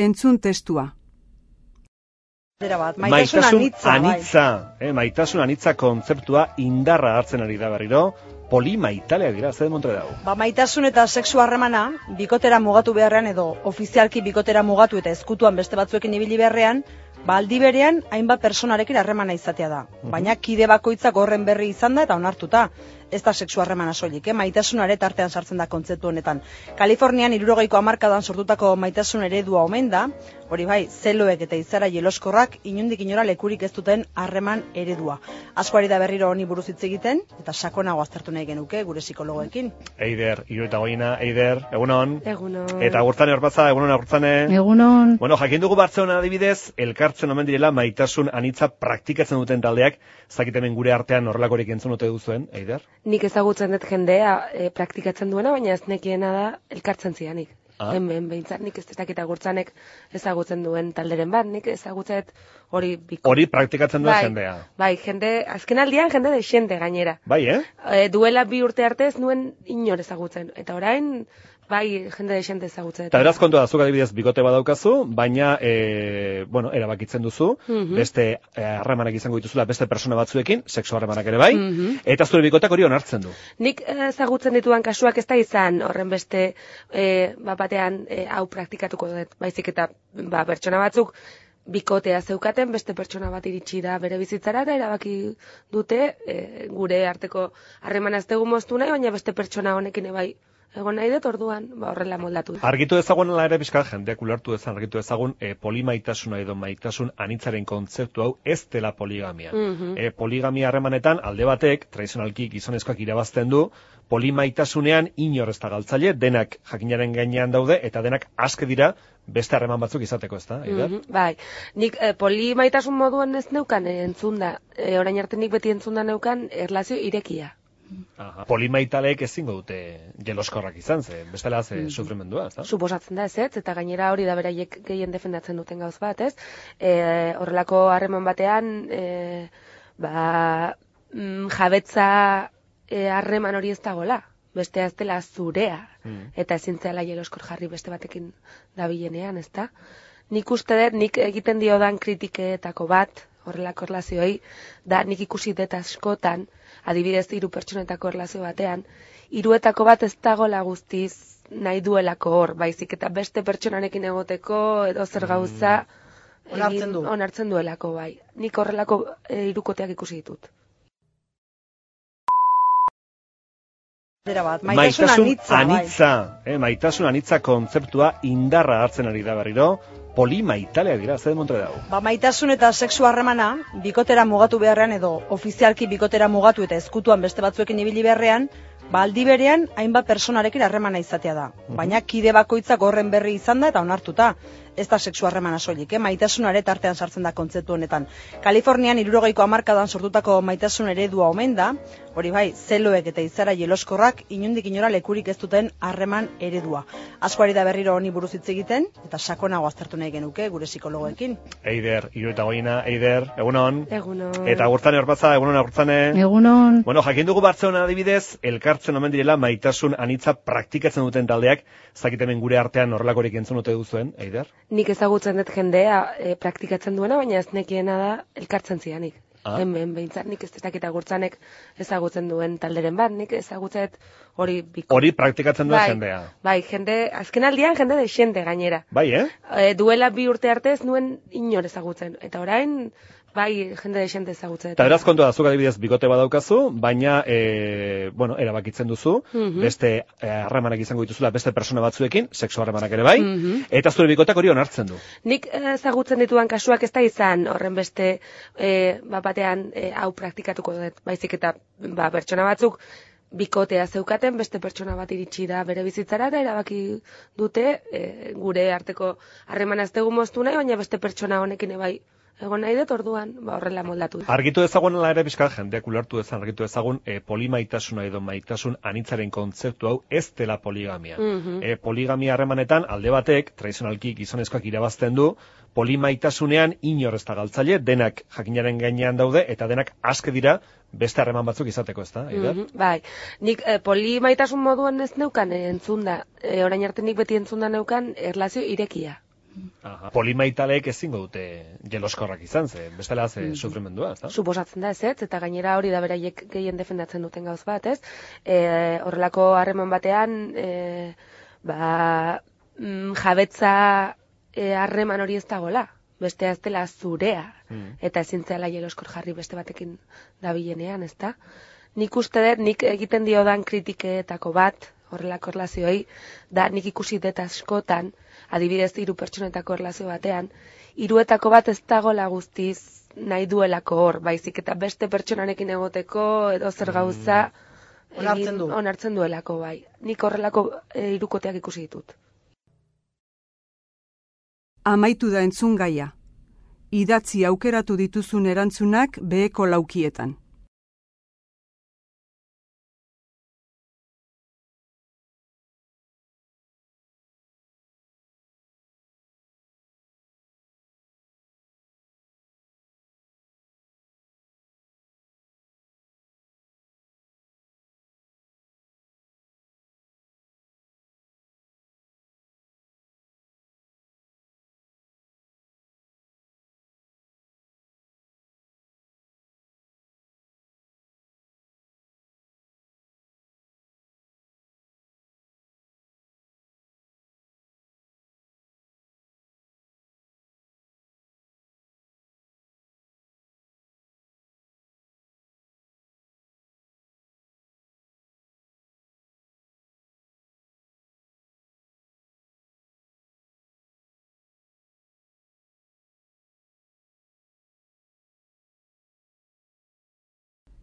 Entzun testua. Bat, maitasun anitza, bai. anitza, eh, maitasun anitza kontzeptua indarra hartzen ari da berriro, polimaitalea dira, zer montre dago. Ba, maitasun eta sexu harremana, bikotera mugatu beharrean edo ofizialki bikotera mugatu eta ezkutuan beste batzuekin ibili beharrean, ba, aldi berean hainbat personarekin harremana izatea da. Baina kide bakoitzak horren berri izan da eta onartuta. Ez da sexu harremana soilik, eh? maitasunare tartean sartzen da kontzeptu honetan. Kalifornian irurogeiko hamarkadan sortutako maitasun eredua omen da, hori bai, zeloek eta izara jeloskorrak inundik inora lekurik ez duten harreman eredua. Askoari da berriro honi buruz hitz egiten, eta sakonago aztertu nahi genuke gure psikologoekin. Eider, hiru eta goina, Eider, egunon. Egunon. Eta agurtzane horpatza, egunon agurtzane. Egunon. Bueno, jakin dugu Bartzelona adibidez, elkartzen omen direla maitasun anitza praktikatzen duten taldeak, zakit hemen gure artean horrelakorik entzun ote duzuen, Eider? Nik ezagutzen dut jendea e, praktikatzen duena, baina ez nekiena da elkartzen zidanik. Ah. Hemen behintzat nik ez dakit agurtzanek ezagutzen duen talderen bat, nik ezagutzet hori biko. Hori praktikatzen duen Bai, jendea. Bai, jende, azken aldian jende desente gainera. Bai, eh? E, duela bi urte arte ez nuen inor ezagutzen. Eta orain, bai, jende desente ezagutzen. dut. Eta beraz kontua zuk adibidez bikote badaukazu, baina, e, bueno, erabakitzen duzu, Mhm. beste eh, harremanak izango dituzula beste persona batzuekin, sexu harremanak ere bai, Mhm. eta zure bikoteak hori onartzen du. Nik eh, ezagutzen dituan kasuak ez da izan horren beste e, ba, batean e, hau praktikatuko dut. Baizik eta ba, pertsona batzuk bikotea zeukaten, beste pertsona bat iritsi da bere bizitzara eta erabaki dute e, gure arteko harremana ez dugu moztu nahi, baina beste pertsona honekin bai egon nahi dut orduan ba, horrela moldatu. da. Argitu ezagun ala ere pixka jendeak ulertu ezan argitu ezagun e, polimaitasuna edo maitasun anitzaren kontzeptu hau ez dela poligamia. Mhm. E, poligamia harremanetan alde batek, tradizionalki gizonezkoak irabazten du, polimaitasunean inor ez da galtzaile, denak jakinaren gainean daude, eta denak aske dira beste harreman batzuk izateko, ez da? Eider? Mhm, bai, nik eh, polimaitasun moduan ez neukan eh, entzunda, eh, orain arte nik beti entzunda neukan erlazio irekia. Aha. Polimaitalek ezingo dute jeloskorrak izan, ze bestela ze sufrimendua, ez da? Suposatzen da ez ez, eta gainera hori da beraiek gehien defendatzen duten gauz bat, ez? E, horrelako harreman batean, e, ba, mm, jabetza e, harreman hori ez dagola, bestea ez dela zurea, Mm. eta ezin zela jeloskor jarri beste batekin dabilenean, ez da? Nik uste dut, nik egiten diodan kritikeetako bat, horrelako erlazioei, da nik ikusi dut askotan, adibidez hiru pertsonetako erlazio batean, hiruetako bat ez dagoela guztiz nahi duelako hor, baizik eta beste pertsonarekin egoteko edo zer gauza Mm. Onartzen du. onartzen duelako bai. Nik horrelako e, hirukoteak ikusi ditut. Bat, maitasun, anitza, bai. anitza, eh, maitasun anitza kontzeptua indarra hartzen ari da berriro, polimaitalea dira, zer montre dago. Ba, maitasun eta sexu harremana, bikotera mugatu beharrean edo ofizialki bikotera mugatu eta ezkutuan beste batzuekin ibili beharrean, ba aldi berean hainbat personarekin harremana izatea da. Baina kide bakoitzak horren berri izan da eta onartuta. Ez da sexu harremana soilik, eh? maitasuna ere tartean sartzen da kontzeptu honetan. Kalifornian irurogeiko hamarkadan sortutako maitasun eredua omen da, hori bai, zeloek eta izara jeloskorrak inundik inora lekurik ez duten harreman eredua. Askoari da berriro honi buruz hitz egiten, eta sakonago aztertu nahi genuke gure psikologoekin. Eider, irueta goina, Eider, egunon. Egunon. Eta agurtzane horpatza, egunon agurtzane. Egunon. Bueno, jakin dugu Bartzelona adibidez, elkartzen omen direla maitasun anitza praktikatzen duten taldeak, zakit hemen gure artean horrelakorik entzun ote duzuen, Eider? Nik ezagutzen dut jendea e, praktikatzen duena, baina ez nekiena da elkartzen zianik. Ah. Hemen behintzat nik ez dakit agurtzanek ezagutzen duen talderen bat, nik ezagutzet hori biko. Hori praktikatzen duen bai, jendea. Bai, jende, azken aldian jende de xente gainera. Bai, eh? E, duela bi urte arte ez nuen inor ezagutzen. Eta orain, bai, jende de xente ezagutzen. Eta beraz kontua da, zuk adibidez bikote badaukazu, baina, e, bueno, erabakitzen duzu, Mhm. beste eh, harremanak izango dituzula beste persona batzuekin, sexu harremanak ere bai, Mhm. eta zure bikoteak hori onartzen du. Nik eh, ezagutzen dituan kasuak ez da izan horren beste e, bat batean eh, hau praktikatuko dut, baizik eta ba, pertsona batzuk bikotea zeukaten, beste pertsona bat iritsi da bere bizitzara eta erabaki dute e, gure arteko harremana ez moztu nahi, baina beste pertsona honekin bai egon nahi dut orduan, ba, horrela moldatu. Argitu dezagun ala ere pixka jendeak ulertu dezan argitu dezagun e, polimaitasuna edo maitasun anitzaren kontzeptu hau ez dela poligamia. Mhm. E, poligamia harremanetan alde batek, tradizionalki gizonezkoak irabazten du, polimaitasunean inor ez da galtzaile, denak jakinaren gainean daude, eta denak aske dira beste harreman batzuk izateko, ez da? Eider? Mhm, bai, nik eh, polimaitasun moduan ez neukan eh, entzunda, eh, orain arte nik beti entzunda neukan erlazio irekia. Aha. Polimaitalek ezingo dute jeloskorrak izan, ze bestela ze sufrimendua, ez da? Suposatzen da ez, ez, eta gainera hori da beraiek gehien defendatzen duten gauz bat, ez? E, horrelako harreman batean, e, ba, mm, jabetza e, harreman hori ez dagoela, bestea ez dela zurea, Mm. eta ezin zela jeloskor jarri beste batekin dabilenean, ez da? Nik uste dut, nik egiten diodan kritikeetako bat, horrelako erlazioei, da nik ikusi dut askotan, adibidez hiru pertsonetako erlazio batean, hiruetako bat ez dagoela guztiz nahi duelako hor, baizik eta beste pertsonarekin egoteko edo zer gauza Onartzen du. onartzen duelako bai. Nik horrelako e, hirukoteak ikusi ditut. Amaitu da entzun gaia. Idatzi aukeratu dituzun erantzunak beheko laukietan.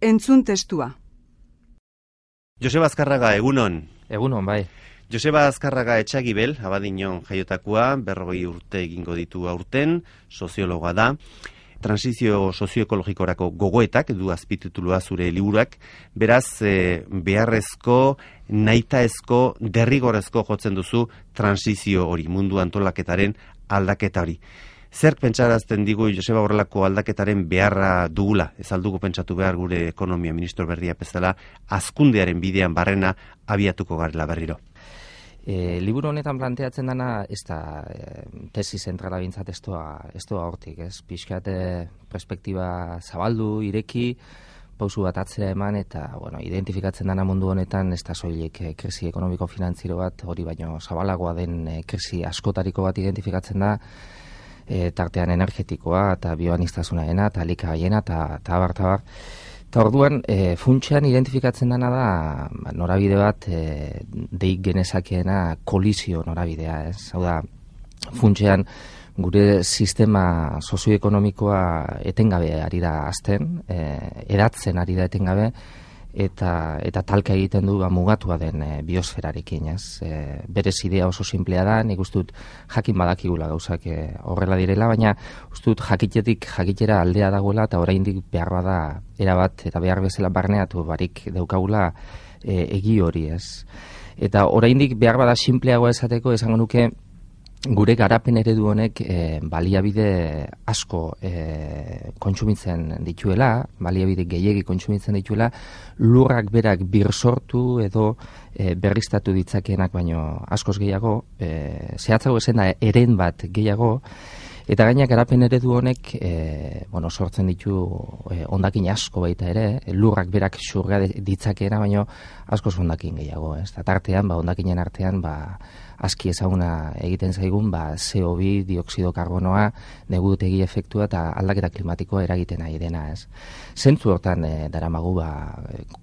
Entzun testua. Joseba Azkarraga, egunon. Egunon, bai. Joseba Azkarraga etxagibel, abadinon jaiotakoa, berrogei urte egingo ditu aurten, soziologa da. Transizio sozioekologikorako gogoetak, du azpititulua zure liburak, beraz, e, beharrezko, naitaezko, derrigorezko jotzen duzu transizio hori, mundu antolaketaren aldaketa hori. Zer pentsarazten digu Joseba horrelako aldaketaren beharra dugula, ez aldugu pentsatu behar gure ekonomia ministro berria pezala, azkundearen bidean barrena abiatuko garela berriro. E, liburu honetan planteatzen dana, ez da e, tesi zentrala bintzat ez doa hortik, ez? Piskat perspektiba zabaldu, ireki, pausu bat atzea eman, eta, bueno, identifikatzen dana mundu honetan, ez da soilik e, krisi ekonomiko-finantziro bat, hori baino zabalagoa den e, krisi askotariko bat identifikatzen da, e, tartean energetikoa eta bioanistasunaena eta likagaiena eta tabar tabar. Eta orduan, e, funtsean identifikatzen dena da, ba, norabide bat, e, deik genezakeena kolizio norabidea, ez? Hau da, funtsean, gure sistema sozioekonomikoa etengabe ari da azten, e, edatzen ari da etengabe, eta eta talka egiten du ba, mugatua den e, biosferarekin, ez? E, berez idea oso simplea da, nik ustut jakin badakigula gauzak e, horrela direla, baina ustut jakitetik jakitera aldea dagoela eta oraindik behar bada erabat eta behar bezala barneatu barik daukagula e, egi hori, ez? Eta oraindik behar bada simpleagoa esateko esango nuke gure garapen eredu honek e, baliabide asko e, kontsumitzen dituela, baliabide gehiegi kontsumitzen dituela, lurrak berak bir sortu edo e, berriztatu ditzakeenak baino askoz gehiago, e, zehatzago ezen da eren bat gehiago, Eta gaina garapen eredu honek e, bueno, sortzen ditu e, ondakin asko baita ere, lurrak berak xurga ditzakeena, baino asko ondakin gehiago. Ez? Eta tartean, ba, ondakinen artean, ba, aski ezaguna egiten zaigun ba CO2 dioksido karbonoa negutegi efektua eta aldaketa klimatikoa eragiten nahi dena, ez. Zentzu hortan e, daramagu ba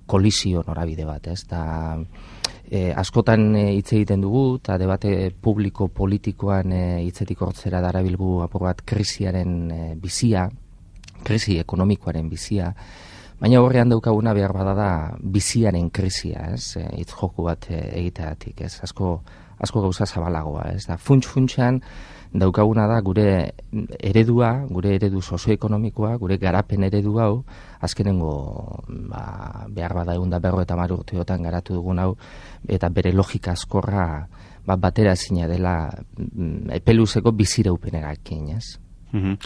kolisio norabide bat, ez? Da e, askotan eh, hitz egiten dugu eta debate publiko politikoan e, hitzetik hortzera darabilgu apur bat krisiaren e, bizia, krisi ekonomikoaren bizia, Baina horrean daukaguna behar bada da biziaren krisia, ez? Hitz joku bat egiteatik, ez? Asko asko gauza zabalagoa, ez da, funts funtsean daukaguna da gure eredua, gure eredu sozioekonomikoa, gure garapen eredu hau, azkenengo ba, behar bada egun da berro eta maru urteotan garatu dugun hau, eta bere logika askorra ba, batera zina dela mm, epeluzeko bizireupenerakin, ez? Mm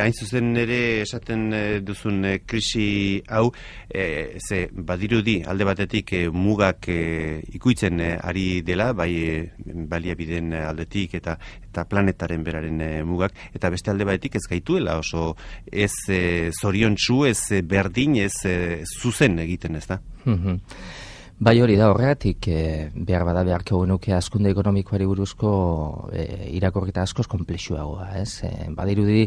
hain zuzen ere esaten eh, duzun e, krisi hau, e, ze badirudi alde batetik mugak ikuitzen ari dela, bai e, baliabiden aldetik eta eta planetaren beraren mugak, eta beste alde batetik ez gaituela oso ez e, zoriontsu, ez berdin, ez zuzen egiten ez da. Mm Bai hori da horregatik, e, behar bada beharko genuke askunde ekonomikoari buruzko e, irakorrita askoz komplexuagoa, ez? E, badirudi,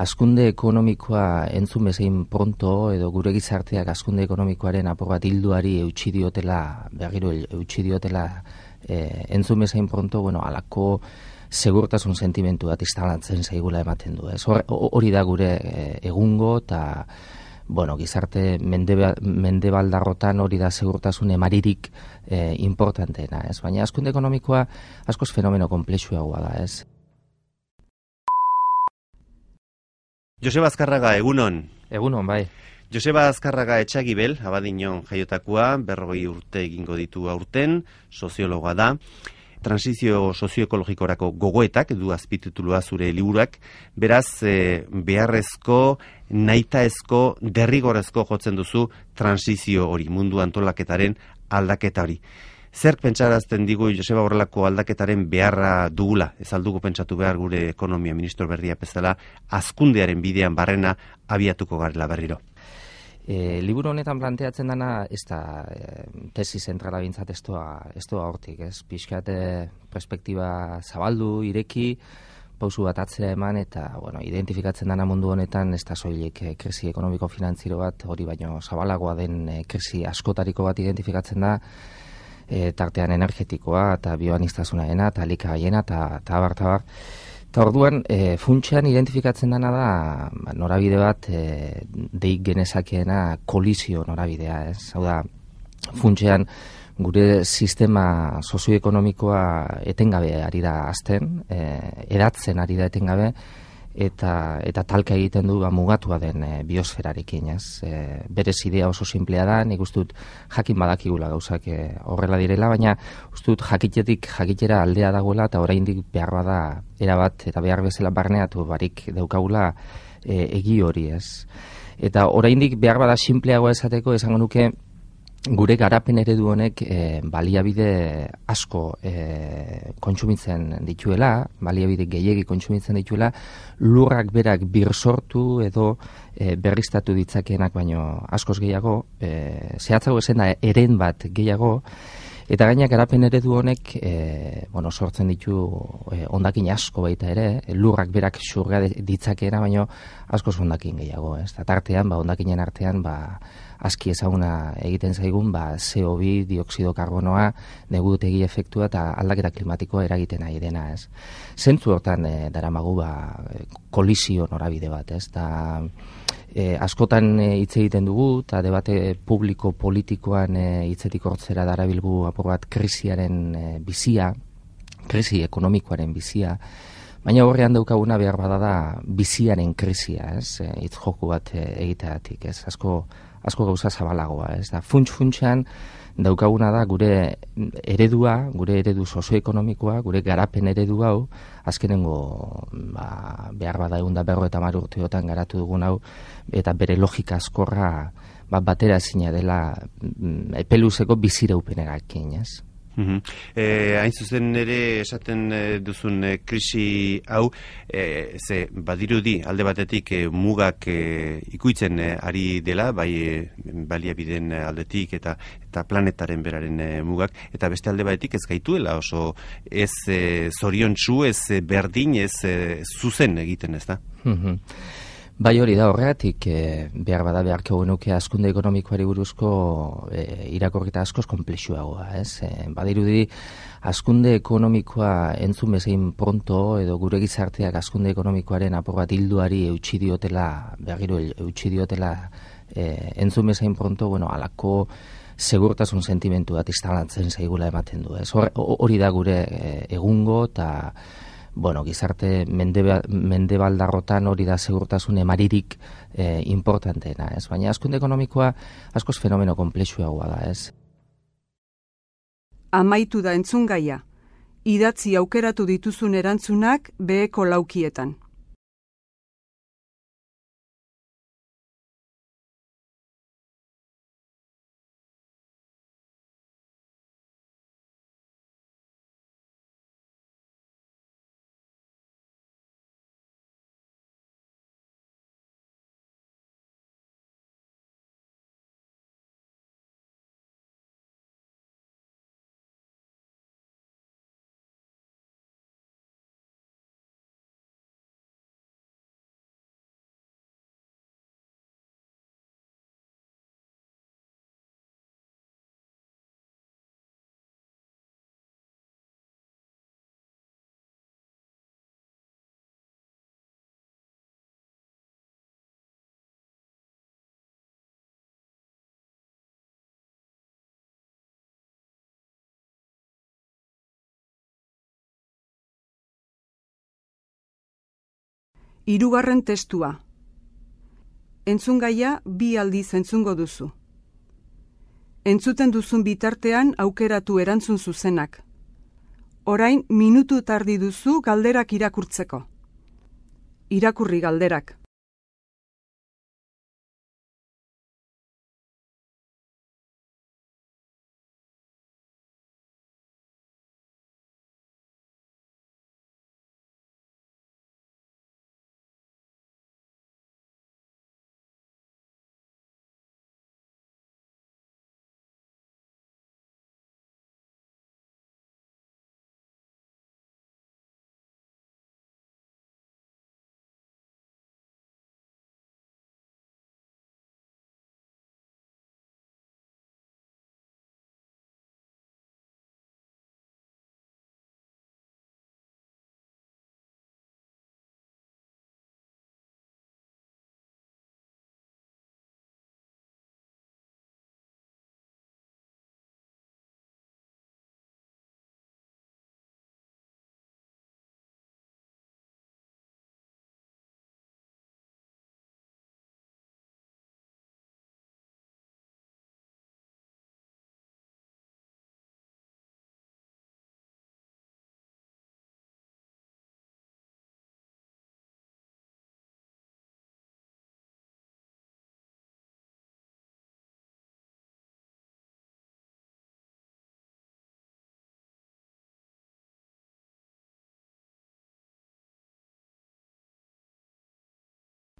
askunde ekonomikoa entzun bezain pronto edo gure gizarteak askunde ekonomikoaren apur bat hilduari eutxi diotela, behagiro eutxi diotela e, entzun bezain pronto, bueno, alako segurtasun sentimentu bat instalatzen zaigula ematen du, ez? Hori da gure egungo eta bueno, gizarte mende, mende baldarrotan hori da segurtasun emaririk e, importanteena, ez? Baina askunde ekonomikoa askoz fenomeno komplexuagoa da, ez? Joseba Azkarraga, egunon. Egunon, bai. Joseba Azkarraga etxagibel, abadinon jaiotakoa, berrogei urte egingo ditu aurten, soziologa da transizio sozioekologikorako gogoetak, du azpititulua zure liburak, beraz, e, beharrezko, naitaezko, derrigorezko jotzen duzu transizio hori, mundu antolaketaren aldaketa hori. Zer pentsarazten digu Joseba horrelako aldaketaren beharra dugula, ez aldugu pentsatu behar gure ekonomia ministro berria pezala, azkundearen bidean barrena abiatuko garela berriro. E, liburu honetan planteatzen dana, ez da e, tesi zentrala bintzat ez doa hortik, ez? Piskat e, perspektiba zabaldu, ireki, pausu bat atzea eman, eta, bueno, identifikatzen dana mundu honetan, ez da soilik e, krisi ekonomiko-finanziro bat, hori baino zabalagoa den e, krisi askotariko bat identifikatzen da, e, tartean energetikoa, eta bioanistasunaena, eta likagaiena, eta abar, Eta orduan, e, funtsean identifikatzen dena da, ba, norabide bat, e, deik genezakeena kolizio norabidea, ez? Hau da, funtsean, gure sistema sozioekonomikoa etengabe ari da azten, e, edatzen ari da etengabe, eta eta talka egiten du ba, mugatua den e, biosferarekin, ez? E, berez idea oso simplea da, nik ustut jakin badakigula gauzak e, horrela direla, baina ustut jakitetik jakitera aldea dagoela eta oraindik behar bada erabat eta behar bezala barneatu barik daukagula e, egi hori, ez? Eta oraindik behar bada simpleagoa esateko esango nuke gure garapen eredu honek e, baliabide asko e, kontsumitzen dituela, baliabide gehiegi kontsumitzen dituela, lurrak berak bir sortu edo e, berriztatu ditzakeenak baino askoz gehiago, e, zehatzago ezen da eren bat gehiago, Eta gaina garapen eredu honek e, bueno, sortzen ditu e, ondakin asko baita ere, lurrak berak xurga ditzakeena, baino asko ondakin gehiago. Ez? Eta tartean, ba, ondakinen artean, ba, aski ezaguna egiten zaigun ba CO2 dioksido karbonoa negutegi efektua eta aldaketa klimatikoa eragiten ari dena, ez. Zentzu hortan e, daramagu ba kolisio norabide bat, ez? Da e, askotan eh, hitz egiten dugu eta debate publiko politikoan hitzetik hortzera darabilgu apur bat krisiaren e, bizia, krisi ekonomikoaren bizia, Baina horrean daukaguna behar bada da biziaren krisia, ez? Hitz joku bat egiteatik, ez? Asko asko gauza zabalagoa, ez da, funts funtsan daukaguna da gure eredua, gure eredu sozioekonomikoa, gure garapen eredu hau, azkenengo ba, behar bada egun da berro eta urteotan garatu dugun hau, eta bere logika askorra ba, batera zina dela mm, epeluzeko bizireupenerakin, ez? E, hain zuzen ere esaten eh, duzun e, krisi hau, e, ze badirudi alde batetik mugak e, ikuitzen ari dela, bai e, baliabiden aldetik eta eta planetaren beraren mugak, eta beste alde batetik ez gaituela oso ez e, zorion txu, ez berdin, ez zuzen egiten ez da. Bai hori da horregatik e, behar bada beharko genuke askunde ekonomikoari buruzko e, irakorrita askoz komplexuagoa, ez? E, badirudi askunde ekonomikoa entzun bezein pronto edo gure gizarteak askunde ekonomikoaren apur bat hilduari eutxi diotela, berriro eutxi diotela e, entzun bezein pronto, bueno, alako segurtasun sentimentu bat instalatzen zaigula ematen du, ez? Hori da gure e, egungo eta bueno, gizarte mendebaldarrotan hori da segurtasun emaririk e, importanteena, ez? Baina askunde ekonomikoa askoz fenomeno komplexuagoa da, ez? Amaitu da entzungaia. Idatzi aukeratu dituzun erantzunak beheko laukietan. Hirugarren testua. Entzungaia bi aldiz entzungo duzu. Entzuten duzun bitartean aukeratu erantzun zuzenak. Orain minutu tardi duzu galderak irakurtzeko. Irakurri galderak.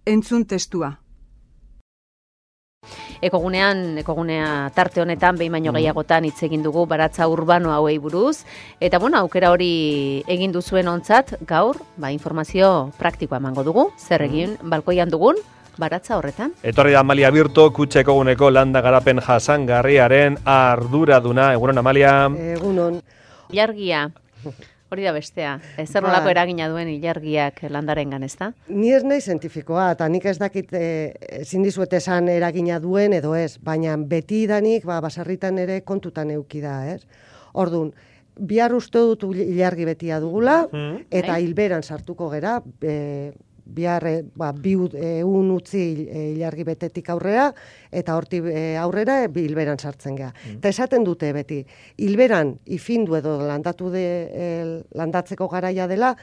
Entzun testua. Ekogunean, ekogunea tarte honetan behin baino gehiagotan hitz egin dugu baratza urbano hauei buruz eta bueno, aukera hori egin duzuen ontzat gaur, ba informazio praktikoa emango dugu. Zer egin balkoian dugun baratza horretan? Etorri da Amalia Birto, kutxeko guneko landa garapen jasangarriaren arduraduna. Egunon, Amalia. Egunon. Ilargia. Hori da bestea. Ez zer nolako Bai. eragina duen ilargiak landarengan, ezta? Ni ez nahi zientifikoa, eta nik ez dakit e, ezin dizuet esan eragina duen edo ez, baina beti danik ba, basarritan ere kontutan euki da, ez? Ordun, bihar uste dut ilargi betia dugula, eta Bai. hilberan sartuko gera, e, bihar e, ba, bi ut- egun utzi e, ilargi betetik aurrera, eta horti e, aurrera e, bi hilberan sartzen gea. Eta esaten dute beti, hilberan ifindu edo landatu de, e, landatzeko garaia dela,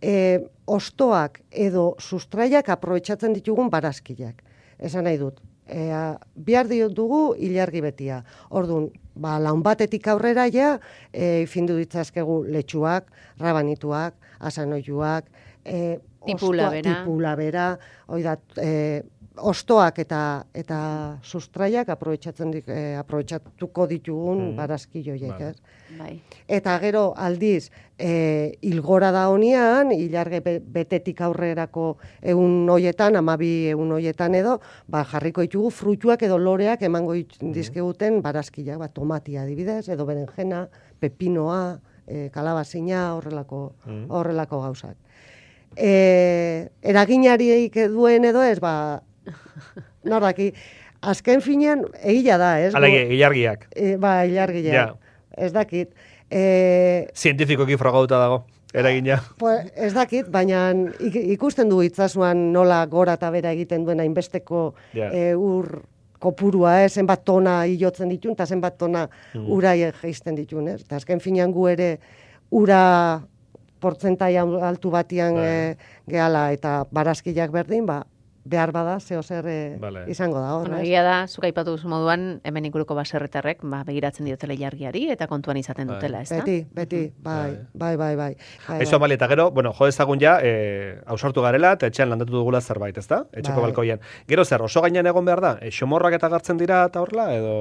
e, ostoak edo sustraiak aprobetxatzen ditugun barazkiak. Esan nahi dut. E, a, bihar dio dugu ilargi betia. Orduan, ba, laun batetik aurrera ja, e, findu ditzazkegu letxuak, rabanituak, asanoiuak, e, Tipula bera. tipula bera, hoi da, e, ostoak eta eta sustraiak aprobetxatzen dik, e, aprobetxatuko ditugun Mm. barazki joiek, Vale. ez? Bai. Eta gero aldiz, e, ilgora da honian, ilarge be- betetik aurrerako egun hoietan, amabi egun hoietan edo, ba, jarriko ditugu fruituak edo loreak emango dit- dizkiguten barazkiak, ba, tomatia adibidez, edo berenjena, pepinoa, e, kalabazina, horrelako, Mm. horrelako gauzak. E, eraginarik duen edo ez, ba, nordaki, azken finean, egia da, ez? Alege, ilargiak. E, ba, ilargiak. Ja. Ez dakit. E, Zientifikoki frogauta dago. Eragina. pues, ez dakit, baina ik- ikusten du itzasuan nola gora eta bera egiten duen hainbesteko Ja. e, ur kopurua, eh, zenbat tona hilotzen ditun, eta zenbat tona Mm. ura jeisten ditun, ez? Eta azken finean gu ere ura portzentai altu batian Bai. e, gehala eta barazkiak berdin, ba, behar bada, zeo zer e, Vale. izango da, hor, Bueno, ez? egia da, zuk aipatu duzu moduan, hemen inguruko baserritarrek, ba, begiratzen diotela ilargiari eta kontuan izaten Bai. dutela, ezta? Beti, beti, bai, bai, bai, bai. bai, Aizu bai. Amalia, eta gero, bueno, jo ezagun ja, e, ausartu garela, eta etxean landatu dugula zerbait, ezta? Etxeko Bai. balkoian. Gero zer, oso gainean egon behar da? E, xomorrak eta gartzen dira eta horrela, edo...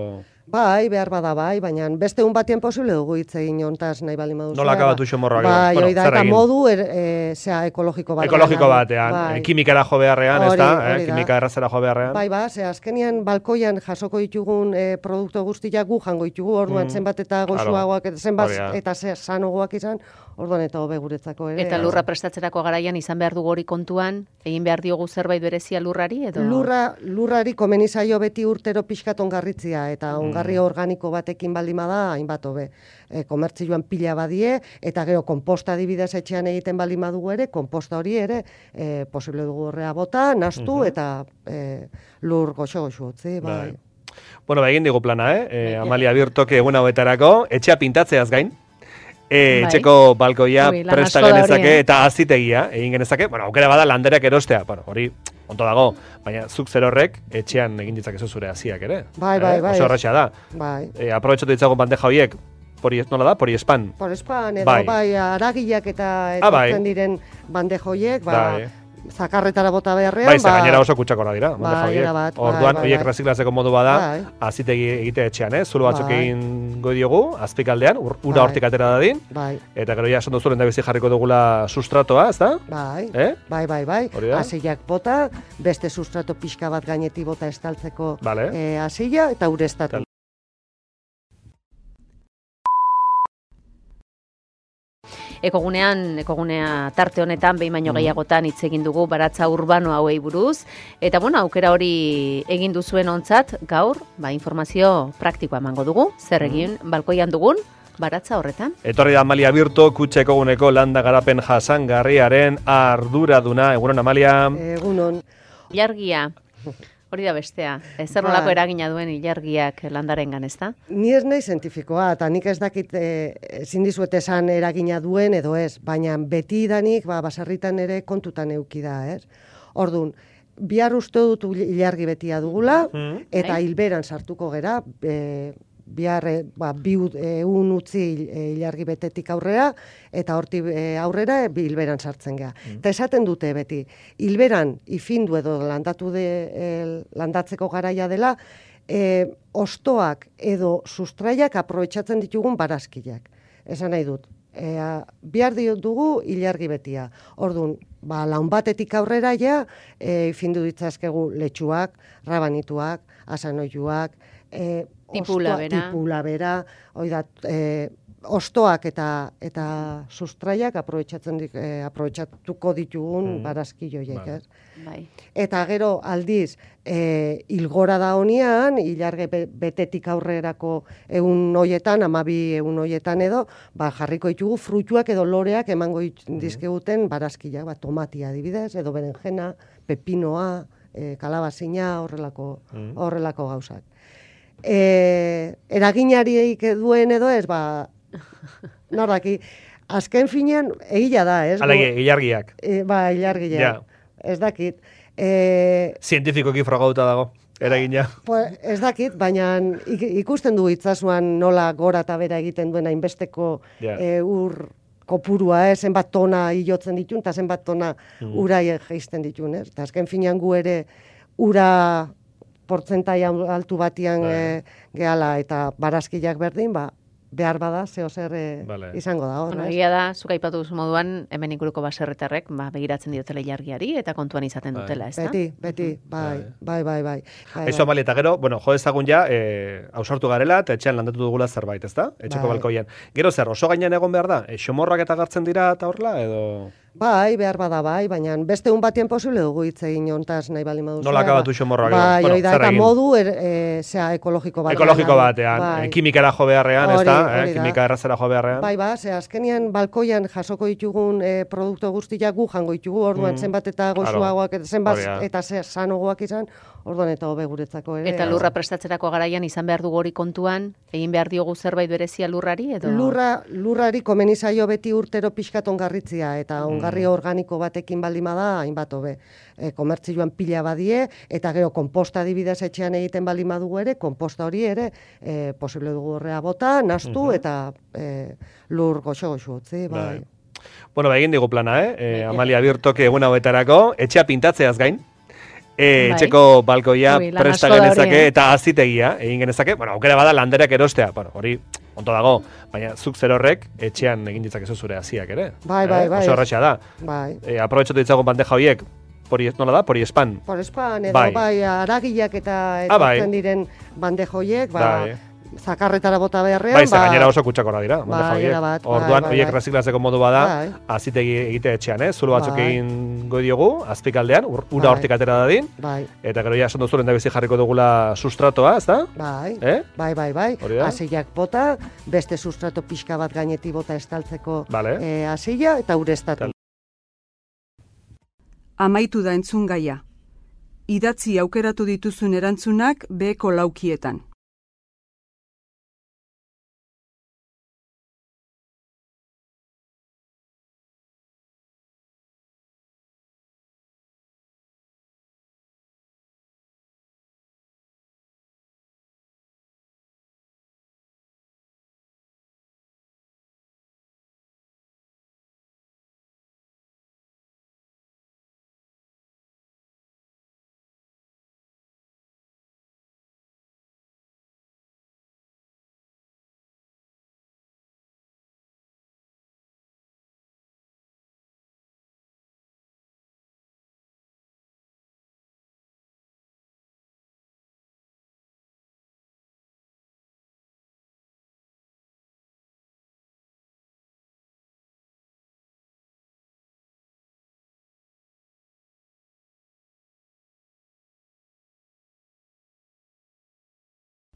Bai, behar bada bai, baina beste un batien posible dugu hitz egin hontaz nahi bali maduzu. Nola akabatu xomorroak? Bai, Bueno, da, eta modu, er, e, zea, ekologiko bat. Ekologiko batean, bai. e, kimikara jo beharrean, hori Eh, da. kimika errazera jo beharrean. Bai, ba, ze azkenian balkoian jasoko ditugun e, produktu guztiak gu jango ditugu, orduan Mm, zenbat eta eta zenbat eta ze sanogoak izan, orduan eta hobe guretzako ere. Eta lurra prestatzerako garaian izan behar dugu hori kontuan, egin behar diogu zerbait berezia lurrari edo? Lurra, lurrari komeni zaio beti urtero pixkat ongarritzia, Mm. eta ongarri organiko batekin baldin bada, hainbat hobe. E, komertzioan pila badie, eta gero komposta adibidez etxean egiten baldin badugu ere, komposta hori ere, e, posible dugu horrea bota, nastu, Mhm. eta e, lur goxo-goxo utzi, bai. Bai. Bueno, ba, egin digu plana, eh? E. Amalia Birtok egun hauetarako, etxea pintatzeaz gain. E, Bai. etxeko balkoia Ui, lan presta genezake eh? eta azitegia egin genezake. Bueno, aukera bada landerak erostea. Bueno, hori ondo dago, baina zuk zer horrek etxean egin ditzakezu zure hasiak ere. Bai, bai, Eh? bai. Oso erraxa da. Bai. E, aprobetxatu ditzagun bandeja horiek, pori, nola da, pori espan. Por espan, edo Bai. bai, aragiak eta Ah, bai. etortzen diren bandejoiek, ba, Bai. Zakarretara bota beharrean, Bai, ba, gainera oso kutxakora dira, Bai, horiek. erabat, bai, Orduan, bai, horiek bai. reziklatzeko modu bada, Bai. azitegi egite etxean, eh? Zulo batzuk Bai. egin goi diogu, azpikaldean, ur, ura Bai. hortik atera dadin, bai, eta gero ja esan duzu lehen bizi jarriko dugula sustratoa, ezta? bai. Eh? Bai, bai, bai. Da? Hasiak bota, beste sustrato pixka bat gaineti bota estaltzeko Vale. eh, hasia eta ureztatu. Ekogunean, ekogunea tarte honetan behin Mm. baino gehiagotan hitz egin dugu baratza urbano hauei buruz eta bueno, aukera hori egin duzuen ontzat gaur, ba informazio praktikoa emango dugu. Zer Mm. egin balkoian dugun baratza horretan? Etorri da Amalia Birto, kutxeko guneko landa garapen jasangarriaren arduraduna. Egunon, Amalia. Egunon. Ilargia. Hori da bestea. Ez zer Bai. nolako eragina duen ilargiak landarengan, ezta? Ni ez nahi zientifikoa, eta nik ez dakit e, ezin dizuet esan eragina duen edo ez, baina beti danik ba, basarritan ere kontutan euki da, ez? Orduan, bihar uste dut ilargi betia dugula, Mm. eta Bai. hilberan sartuko gera, e, bihar e, ba, bi egun utzi e, ilargi betetik aurrera, eta horti e, aurrera hilberan sartzen gea. Eta esaten dute beti, hilberan ifindu edo landatu de, e, landatzeko garaia dela, e, ostoak edo sustraiak aprobetxatzen ditugun barazkiak. Esan nahi dut, e, bihar dugu ilargi betia. Orduan, ba, laun batetik aurrera ja, e, findu ditzazkegu letxuak, rabanituak, asanoiuak, e, Tipula ostoa- bera. tipula bera, hoi da, e, ostoak eta eta sustraiak aprobetxatzen dik, e, aprobetxatuko ditugun Mhm. barazki joiek, ez? Bai. Eta gero aldiz, e, ilgora da honian, ilarge be- betetik aurrerako egun hoietan, amabi egun hoietan edo, ba, jarriko ditugu fruituak edo loreak emango dit- dizkiguten barazkiak, ba, tomatia adibidez, edo berenjena, pepinoa, e, kalabazina, horrelako, Mhm. horrelako gauzak. E, eraginari duen edo ez, ba, nordaki, azken finean, egia da, ez? Alege, ilargiak. E, ba, ilargilea. Ja. Ez dakit. E, Zientifikoki frogauta dago, eragina. pues, ez dakit, baina ik- ikusten du itzasuan nola gora eta bera egiten duen hainbesteko Ja. e, ur kopurua, eh, zenbat tona hilotzen ditun, eta zenbat tona Mhm. ura jeisten ditun, ez? Eta azken finean gu ere ura portzentai altu batian Bai. e, gehala eta barazkiak berdin, ba, behar bada zeo zer e, Vale. izango da, hor, Bueno, ez? egia da, zuk aipatu duzu moduan, hemen inguruko baserritarrek, ba, begiratzen diotela ilargiari eta kontuan izaten Bai. dutela, ez da? Beti, beti, bai, bai, bai, bai. bai, Aizu bai. amali, eta gero, bueno, jo ezagun ja, e, ausartu garela, eta etxean landatu dugula zerbait, ezta? Etxeko Bai. balkoian. Gero zer, oso gainean egon behar da? E, xomorrak eta gartzen dira eta horrela, edo... Bai, behar bada bai, baina beste un batien posible dugu hitz egin hontaz nahi bali modu. Nola akabatu xomorroak edo? Bai, Bueno, da, eta modu, er, e, zea, ekologiko bat. Ekologiko bai, batean, bai. e, kimikara jo beharrean, hori Eh, da. kimika errazera jo beharrean. Bai, ba, ze azkenian balkoian jasoko ditugun e, produktu guztiak gu jango ditugu, orduan Mm. zenbat eta eta zenbat eta ze sanogoak izan, orduan eta hobe guretzako ere. Eta lurra prestatzerako garaian izan behar dugu hori kontuan, egin behar diogu zerbait berezia lurrari, edo... Lurra, lurrari komeni zaio beti urtero pixkat ongarritzia, eta Mm. ongarri organiko batekin baldin bada, hainbat hobe. E, komertzioan pila badie, eta gero komposta adibidez etxean egiten baldin badugu ere, komposta hori ere, e, posible dugu horrea bota, nastu, Mhm. eta e, lur goxo-goxo utzi, bai. Bai. Bueno, ba, egin digu plana, eh? E, Bai. Amalia Birtoke egun hauetarako, etxea pintatzeaz gain. E, Bai. etxeko balkoia Ui, presta genezake eh? eta azitegia egin genezake. Bueno, aukera bada landerak erostea. Bueno, hori ondo dago, baina zuk zer horrek etxean egin ditzakezu zure hasiak ere. Bai, bai, Eh? bai. Oso erraxa da. Bai. E, aprobetxatu ditzagun bandeja horiek, pori, nola da, pori espan. Por espan, edo Bai. bai, aragiak eta Ah, bai. etortzen diren bandejoiek, ba, Bai. Zakarretara bota beharrean, Bai, ze ba, gainera oso kutsakorra dira, Bai, horiek. erabat, bai, Orduan, bai, horiek bai. reziklatzeko modu bada, Bai. azitegi egite etxean, eh? Zulo batzuk Bai. egin diogu, azpikaldean, ur, ura Bai. hortik atera dadin, bai, eta gero ja esan duzu lehen bizi jarriko dugula sustratoa, ez da? bai, Eh? bai, bai, bai, da? hasiak bota, beste sustrato pixka bat gainetik bota estaltzeko Vale. eh, hasia eta ureztatu. Amaitu da entzun gaia. Idatzi aukeratu dituzun erantzunak beheko laukietan.